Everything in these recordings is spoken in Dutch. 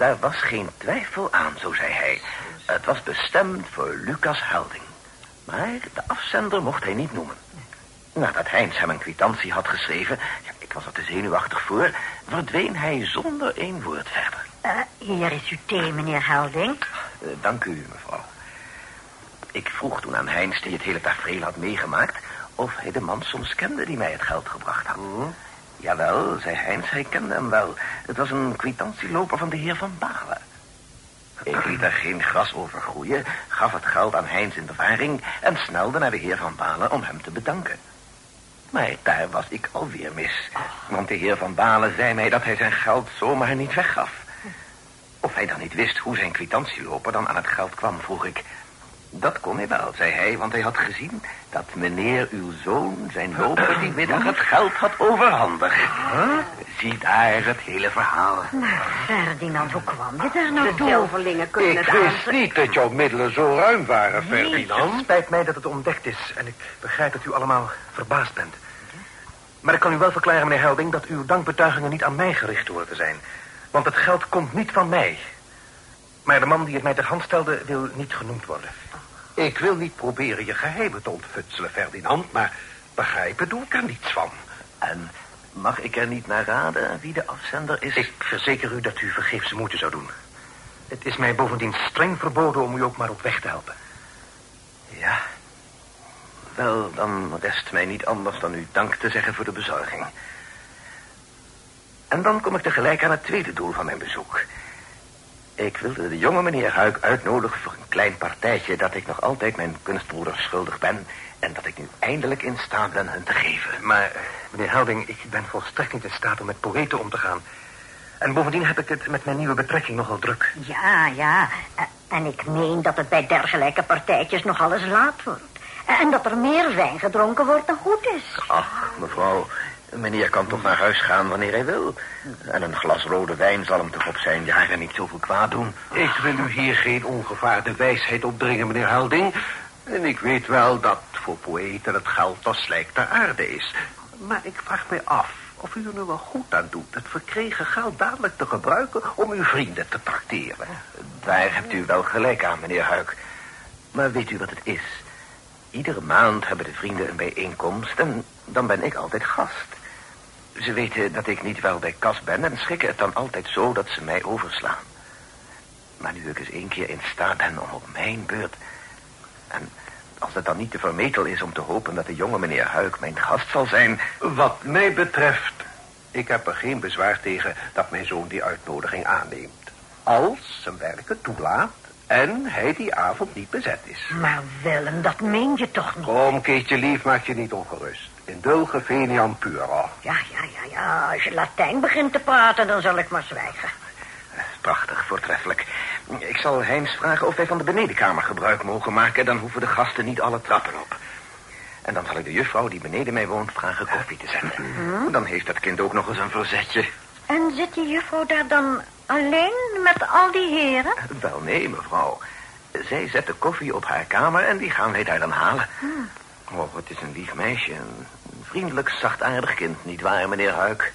Daar was geen twijfel aan, zo zei hij. Het was bestemd voor Lucas Helding. Maar de afzender mocht hij niet noemen. Nadat Heinz hem een kwitantie had geschreven... Ja, ik was er te zenuwachtig voor... verdween hij zonder één woord verder. Uh, hier is uw thee, meneer Helding. Uh, dank u, mevrouw. Ik vroeg toen aan Heinz, die het hele tafereel had meegemaakt... of hij de man soms kende die mij het geld gebracht had. Mm. Jawel, zei Heinz, hij kende hem wel. Het was een kwitantieloper van de heer Van Balen. Ik liet er geen gras over groeien, gaf het geld aan Heinz in bewaring... en snelde naar de heer Van Balen om hem te bedanken. Maar daar was ik alweer mis. Want de heer Van Balen zei mij dat hij zijn geld zomaar niet weggaf. Of hij dan niet wist hoe zijn kwitantieloper dan aan het geld kwam, vroeg ik. Dat kon hij wel, zei hij, want hij had gezien dat meneer uw zoon zijn loper die middag het geld had overhandigd. Huh? Zie daar het hele verhaal. Maar Ferdinand, hoe kwam je daar nou De zelverlingen kunnen Ik wist niet dat jouw middelen zo ruim waren, Ferdinand. Het spijt mij dat het ontdekt is en ik begrijp dat u allemaal verbaasd bent. Maar ik kan u wel verklaren, meneer Helding, dat uw dankbetuigingen niet aan mij gericht horen te zijn. Want het geld komt niet van mij. Maar de man die het mij ter hand stelde wil niet genoemd worden. Ik wil niet proberen je geheimen te ontfutselen, Ferdinand, maar begrijpen doe ik er niets van. En mag ik er niet naar raden wie de afzender is? Ik verzeker u dat u vergeefse moeite zou doen. Het is mij bovendien streng verboden om u ook maar op weg te helpen. Ja. Wel, dan rest mij niet anders dan u dank te zeggen voor de bezorging. En dan kom ik tegelijk aan het tweede doel van mijn bezoek. Ik wilde de jonge meneer Huik uitnodigen voor een klein partijtje... dat ik nog altijd mijn kunstbroeders schuldig ben... en dat ik nu eindelijk in staat ben hun te geven. Maar, meneer Helding, ik ben volstrekt niet in staat om met poëten om te gaan. En bovendien heb ik het met mijn nieuwe betrekking nogal druk. Ja, ja. En ik meen dat het bij dergelijke partijtjes nog alles laat wordt. En dat er meer wijn gedronken wordt dan goed is. Ach, mevrouw, Meneer kan toch naar huis gaan wanneer hij wil. En een glas rode wijn zal hem toch op zijn jaren niet zoveel kwaad doen. Ik wil u hier geen ongevaarde wijsheid opdringen, meneer Helding. En ik weet wel dat voor poëten het geld als slijk ter aarde is. Maar ik vraag mij af of u er nu wel goed aan doet... het verkregen geld dadelijk te gebruiken om uw vrienden te trakteren. Daar hebt u wel gelijk aan, meneer Huik. Maar weet u wat het is? Iedere maand hebben de vrienden een bijeenkomst en dan ben ik altijd gast. Ze weten dat ik niet wel bij kas ben en schikken het dan altijd zo dat ze mij overslaan. Maar nu ik eens één keer in staat ben om op mijn beurt... En als het dan niet te vermetel is om te hopen dat de jonge meneer Huik mijn gast zal zijn... Wat mij betreft, ik heb er geen bezwaar tegen dat mijn zoon die uitnodiging aanneemt. Als zijn werk het toelaat en hij die avond niet bezet is. Maar Willem, dat meen je toch niet? Kom, Keetje lief, maak je niet ongerust. In dulge veniam pura. Ja, ja. Als je Latijn begint te praten, dan zal ik maar zwijgen. Prachtig, voortreffelijk. Ik zal Heinz vragen of wij van de benedenkamer gebruik mogen maken. Dan hoeven de gasten niet alle trappen op. En dan zal ik de juffrouw die beneden mij woont vragen koffie te zetten. Hm? Dan heeft dat kind ook nog eens een verzetje. En zit die juffrouw daar dan alleen met al die heren? Wel, nee, mevrouw. Zij zet de koffie op haar kamer en die gaan wij daar dan halen. Hm. Oh, het is een lief meisje. Een vriendelijk, zachtaardig kind, nietwaar, meneer Huik?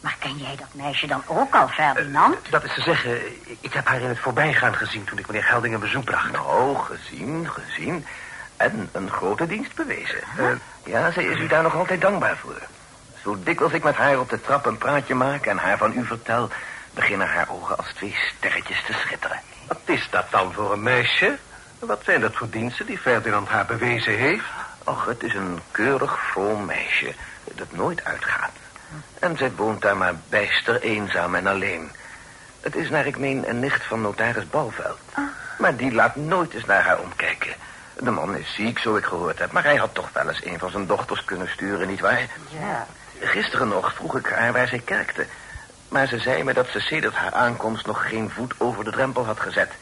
Maar ken jij dat meisje dan ook al, Ferdinand? Uh, dat is te zeggen, ik heb haar in het voorbijgaan gezien... toen ik meneer Helding een bezoek bracht. Nou, gezien, gezien. En een grote dienst bewezen. Uh, ja, zij is u daar nog altijd dankbaar voor. Zo dikwijls ik met haar op de trap een praatje maak... en haar van u vertel... beginnen haar ogen als twee sterretjes te schitteren. Wat is dat dan voor een meisje? Wat zijn dat voor diensten die Ferdinand haar bewezen heeft? Och, het is een keurig vroom meisje dat nooit uitgaat. En zij woont daar maar bijster eenzaam en alleen. Het is naar ik meen een nicht van notaris Balveld. Ah. Maar die laat nooit eens naar haar omkijken. De man is ziek, zo ik gehoord heb. Maar hij had toch wel eens een van zijn dochters kunnen sturen, nietwaar? Ja. Gisteren nog vroeg ik haar waar zij kerkte. Maar ze zei me dat ze sedert haar aankomst nog geen voet over de drempel had gezet.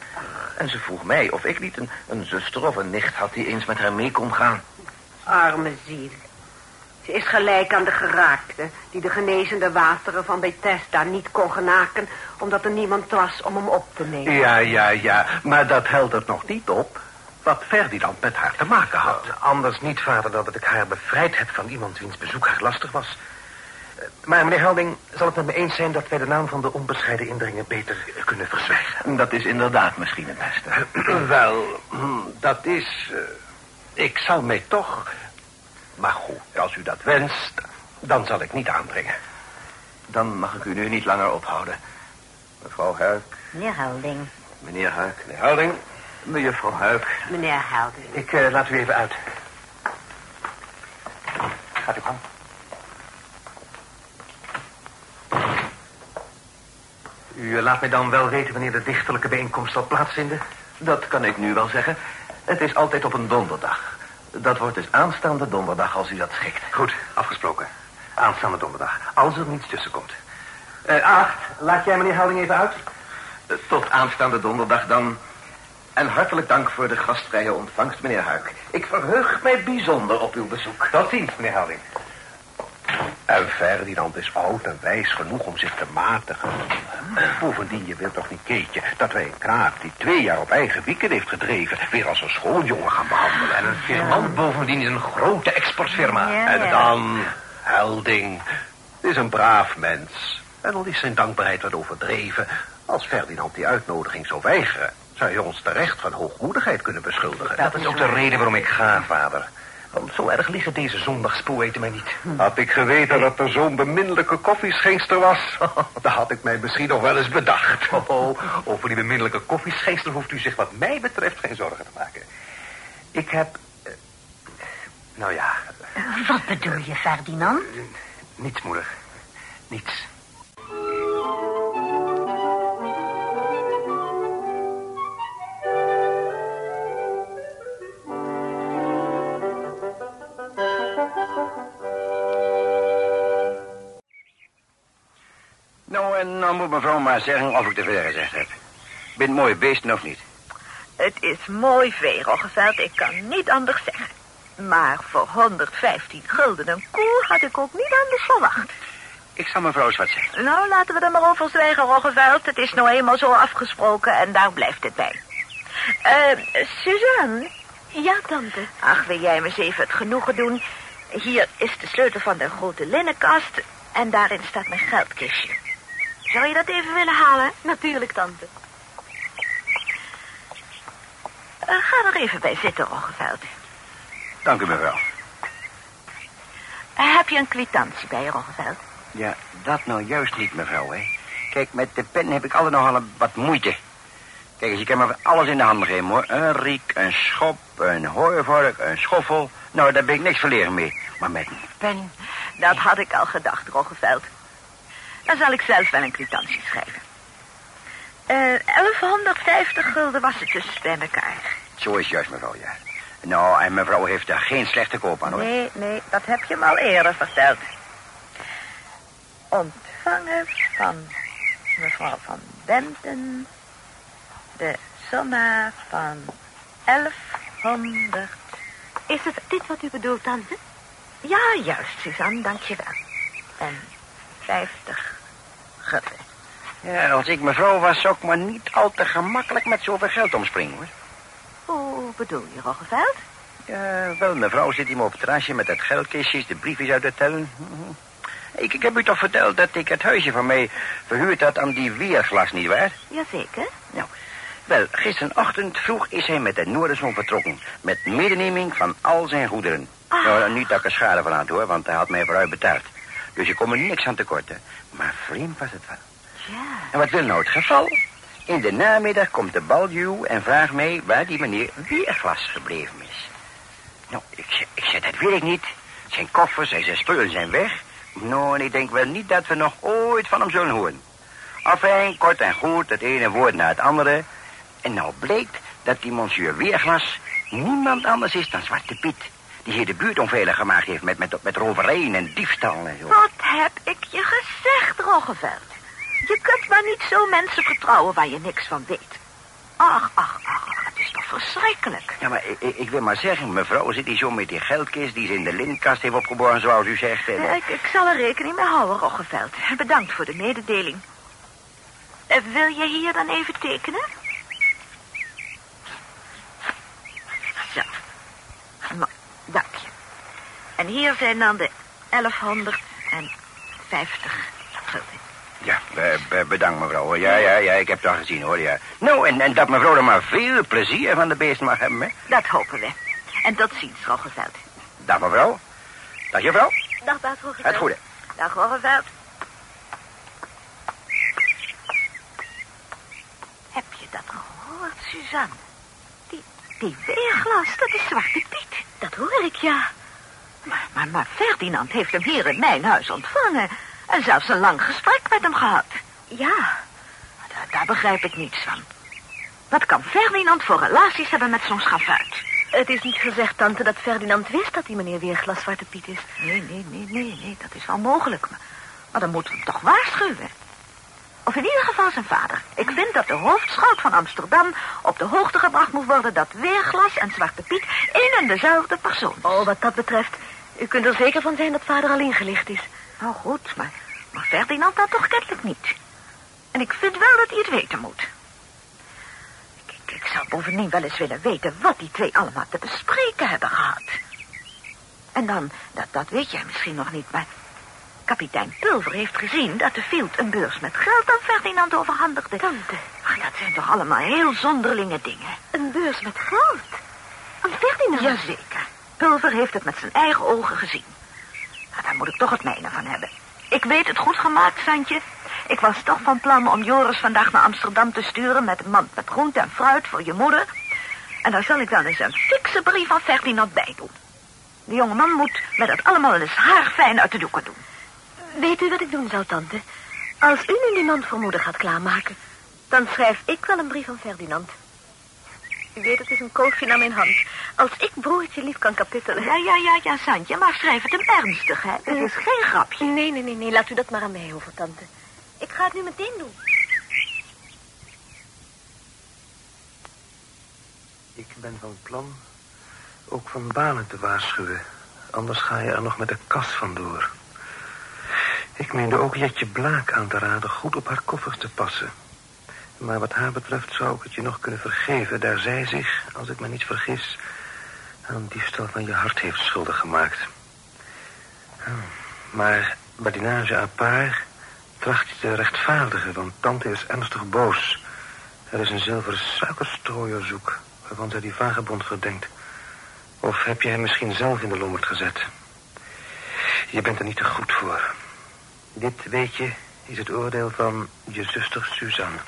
En ze vroeg mij of ik niet een, een zuster of een nicht had die eens met haar mee kon gaan. Arme ziel. Ze is gelijk aan de geraakte... die de genezende wateren van Bethesda niet kon genaken... omdat er niemand was om hem op te nemen. Ja, ja, ja. Maar dat heldert nog niet op... wat Ferdinand met haar te maken had. anders niet, vader, dan dat ik haar bevrijd heb van iemand wiens bezoek haar lastig was. Maar meneer Helding, zal het met me eens zijn dat wij de naam van de onbescheiden indringer beter kunnen verzwijgen? Dat is inderdaad misschien het beste. Wel, hm, dat is... ik zal mij toch... Maar goed, als u dat wenst, dan zal ik niet aandringen. Dan mag ik u nu niet langer ophouden. Mevrouw Huik, Meneer Helding. meneer Huik, Meneer Helding, mejuffrouw Huik. Meneer Helding. Ik eh, laat u even uit. Gaat u gang. U eh, laat mij dan wel weten wanneer de dichterlijke bijeenkomst zal plaatsvinden? Dat kan ik nu wel zeggen. Het is altijd op een donderdag. Dat wordt dus aanstaande donderdag als u dat schikt. Goed, afgesproken. Aanstaande donderdag. Als er niets tussenkomt. Eh Acht, laat jij meneer Helding even uit? Eh, Tot aanstaande donderdag dan. En hartelijk dank voor de gastvrije ontvangst, meneer Huik. Ik verheug mij bijzonder op uw bezoek. Tot ziens, meneer Helding. En Ferdinand is oud en wijs genoeg om zich te matigen. Bovendien, je wilt toch niet, Keetje, dat wij een knaap die twee jaar op eigen wieken heeft gedreven... weer als een schooljongen gaan behandelen. En een firmant bovendien is een grote exportfirma. Ja, En dan, Helding, is een braaf mens. En al is zijn dankbaarheid wat overdreven... als Ferdinand die uitnodiging zou weigeren... zou je ons terecht van hoogmoedigheid kunnen beschuldigen. Dat is ook de reden waarom ik ga, vader. Want zo erg liggen deze zondagspoëten mij niet. Had ik geweten dat er zo'n beminnelijke koffieschenster was... dan had ik mij misschien nog wel eens bedacht. Oh, over die beminnelijke koffieschenster hoeft u zich wat mij betreft geen zorgen te maken. Ik heb... eh, nou ja, Wat bedoel je, Ferdinand? niets, moeder. Niets. Maar zeggen of ik te veel gezegd heb. Ben het mooie beest nog niet? Het is mooi vee, Roggeveld. Ik kan niet anders zeggen. Maar voor 115 gulden een koe had ik ook niet anders verwacht. Ik zal mevrouw eens wat zeggen. Nou, laten we er maar over zwijgen, Roggeveld. Het is nou eenmaal zo afgesproken en daar blijft het bij. Eh, Suzanne? Ja, tante. Ach, wil jij me eens even het genoegen doen? Hier is de sleutel van de grote linnenkast en daarin staat mijn geldkistje. Zou je dat even willen halen? Natuurlijk, tante. Eh, ga er even bij zitten, Roggeveld. Dank u, mevrouw. Eh, heb je een kwitantie bij je, Roggeveld? Ja, dat nou juist niet, mevrouw, hè. Kijk, met de pen heb ik altijd nogal wat moeite. Kijk eens, je kan me alles in de handen geven, hoor. Een riek, een schop, een hooivork, een schoffel. Nou, daar ben ik niks verlegen mee. Maar met een pen... Dat had ik al gedacht, Roggeveld. Dan zal ik zelf wel een kwitantie schrijven. Eh 1150 gulden was het dus bij elkaar. Zo is juist, mevrouw, ja. Nou, en mevrouw heeft daar geen slechte koop aan, hoor. Nee, nee, dat heb je me al eerder verteld. Ontvangen van mevrouw van Benten de somma van 1100. Is het dit wat u bedoelt, tante? Ja, juist, Suzanne, dankjewel. En 50 gulden. Ja, als ik mevrouw was, zou ik maar niet al te gemakkelijk met zoveel geld omspringen, hoor. Hoe bedoel je, Roggeveld? Ja, wel, mevrouw zit hier maar op het terrasje met dat geldkistje, de briefjes uit de tellen. Ik, ik heb u toch verteld dat ik het huisje van mij verhuurd had aan die weerglas, nietwaar? Jazeker. Nou, wel, gisterochtend vroeg is hij met de Noorderzon vertrokken. Met medeneming van al zijn goederen. Ah. Nou, niet dat ik er schade van had, hoor, want hij had mij vooruit betaald. Dus je kon er niks aan tekorten. Maar vreemd was het wel. Ja. En wat wil nou het geval? In de namiddag komt de baljuw en vraagt mij waar die meneer Weerglas gebleven is. Nou, ik, zeg- ik zeg, dat weet ik niet. Zijn koffers en zijn spullen zijn weg. Nou, en ik denk wel niet dat we nog ooit van hem zullen horen. Afijn, kort en goed, het ene woord na het andere. En nou blijkt dat die monsieur Weerglas niemand anders is dan Zwarte Piet. Die hier de buurt onveilig gemaakt heeft met, met, met en diefstal en zo. Wat heb ik je gezegd, Roggeveld? Je kunt maar niet zo mensen vertrouwen waar je niks van weet. Ach, ach, ach, het is toch verschrikkelijk. Ja, maar ik, ik, wil maar zeggen, mevrouw zit hier zo met die geldkist die ze in de linnenkast heeft opgeborgen, zoals u zegt. En, Ik, ik zal er rekening mee houden, Roggeveld. Bedankt voor de mededeling. Eh, wil je hier dan even tekenen? Zo. Nou, dank je. En hier zijn dan de 1150 vijftig gulden. Ja, be- be- bedankt mevrouw. Ja, ja, ja, ik heb het al gezien hoor, ja. Nou, en, en dat mevrouw er maar veel plezier van de beest mag hebben, hè. Dat hopen we. En tot ziens, Roggeveld. Dag mevrouw. Dag juffrouw. Dag, dag, Roggeveld. Het goede. Dag, Roggeveld. Heb je dat gehoord, Suzanne? Die, die weerglas, dat is Zwarte Piet. Dat hoor ik, ja. Maar, Ferdinand heeft hem hier in mijn huis ontvangen. En zelfs een lang gesprek met hem gehad. Ja. Daar, daar begrijp ik niets van. Wat kan Ferdinand voor relaties hebben met zo'n schafuit? Het is niet gezegd, tante, dat Ferdinand wist dat die meneer Weerglas Zwarte Piet is. Nee, nee, nee, nee, nee, dat is wel mogelijk. Maar, maar dan moeten we hem toch waarschuwen. Of in ieder geval zijn vader. Ik vind dat de hoofdschout van Amsterdam op de hoogte gebracht moet worden... dat Weerglas en Zwarte Piet één en dezelfde persoon is. Oh, wat dat betreft. U kunt er zeker van zijn dat vader al ingelicht is. Nou goed, maar, maar Ferdinand dat toch kennelijk niet. En ik vind wel dat hij het weten moet. Ik, ik, zou bovendien wel eens willen weten wat die twee allemaal te bespreken hebben gehad. En dan, dat, dat weet jij misschien nog niet, maar... Kapitein Pulver heeft gezien dat de Field een beurs met geld aan Ferdinand overhandigde. Tante, Ach, dat zijn toch allemaal heel zonderlinge dingen. een beurs met geld. Aan Ferdinand. Jazeker. Pulver heeft het met zijn eigen ogen gezien. Maar daar moet ik toch het mijne van hebben. Ik weet het goed gemaakt, Santje. Ik was toch van plan om Joris vandaag naar Amsterdam te sturen... met een mand met groente en fruit voor je moeder. En daar zal ik dan eens een fikse brief van Ferdinand bij doen. De jongeman moet met dat allemaal eens haarfijn uit de doeken doen. Weet u wat ik doen zou, tante? Als u nu die mand voor moeder gaat klaarmaken... dan schrijf ik wel een brief aan Ferdinand. U weet, het is een koofje naar mijn hand. Als ik broertje lief kan kapittelen... Ja, ja, ja, ja, Santje, maar schrijf het hem ernstig, hè. Het is geen grapje. Nee, nee, nee, nee, laat u dat maar aan mij over, tante. Ik ga het nu meteen doen. Ik ben van plan ook van banen te waarschuwen. Anders ga je er nog met de kas vandoor. Ik meende ook Jetje Blaak aan te raden goed op haar koffers te passen. Maar wat haar betreft zou ik het je nog kunnen vergeven... daar zij zich, als ik me niet vergis... aan diefstal van je hart heeft schuldig gemaakt. Hm, Maar badinage à part tracht je te rechtvaardigen... want tante is ernstig boos. Er is een zilveren suikerstrooier zoek... waarvan zij die vagebond verdenkt. Of heb je hem misschien zelf in de lommerd gezet? Je bent er niet te goed voor. Dit, weet je, is het oordeel van je zuster Suzanne.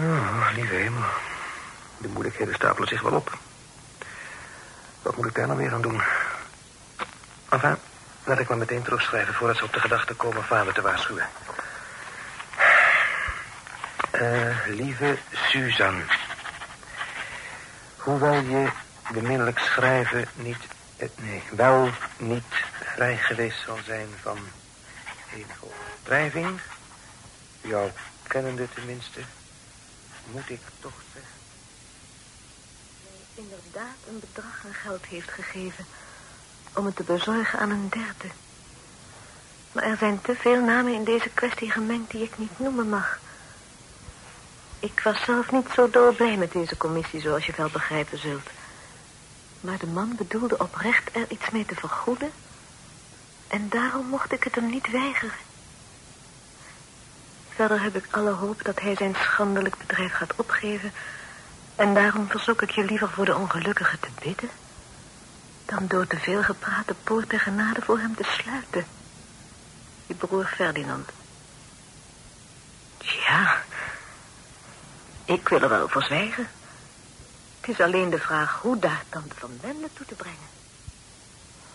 Oh, lieve hemel. De moeilijkheden stapelen zich wel op. Wat moet ik daar nou weer aan doen? Enfin, laat ik maar meteen terugschrijven... voordat ze op de gedachte komen vader te waarschuwen. Eh, lieve Suzanne. Hoewel je beminnelijk schrijven niet... eh, nee, wel niet vrij geweest zal zijn van enige overdrijving... jou kennende tenminste... moet ik toch zeggen... Inderdaad een bedrag aan geld heeft gegeven... om het te bezorgen aan een derde. Maar er zijn te veel namen in deze kwestie gemengd die ik niet noemen mag... Ik was zelf niet zo dolblij met deze commissie, zoals je wel begrijpen zult. Maar de man bedoelde oprecht er iets mee te vergoeden. En daarom mocht ik het hem niet weigeren. Verder heb ik alle hoop dat hij zijn schandelijk bedrijf gaat opgeven. En daarom verzoek ik je liever voor de ongelukkige te bidden... dan door te veel gepraat de poort der genade voor hem te sluiten. Je broer Ferdinand. Ja, ik wil er wel voor zwijgen. Het is alleen de vraag hoe daar tante van Wendelen toe te brengen.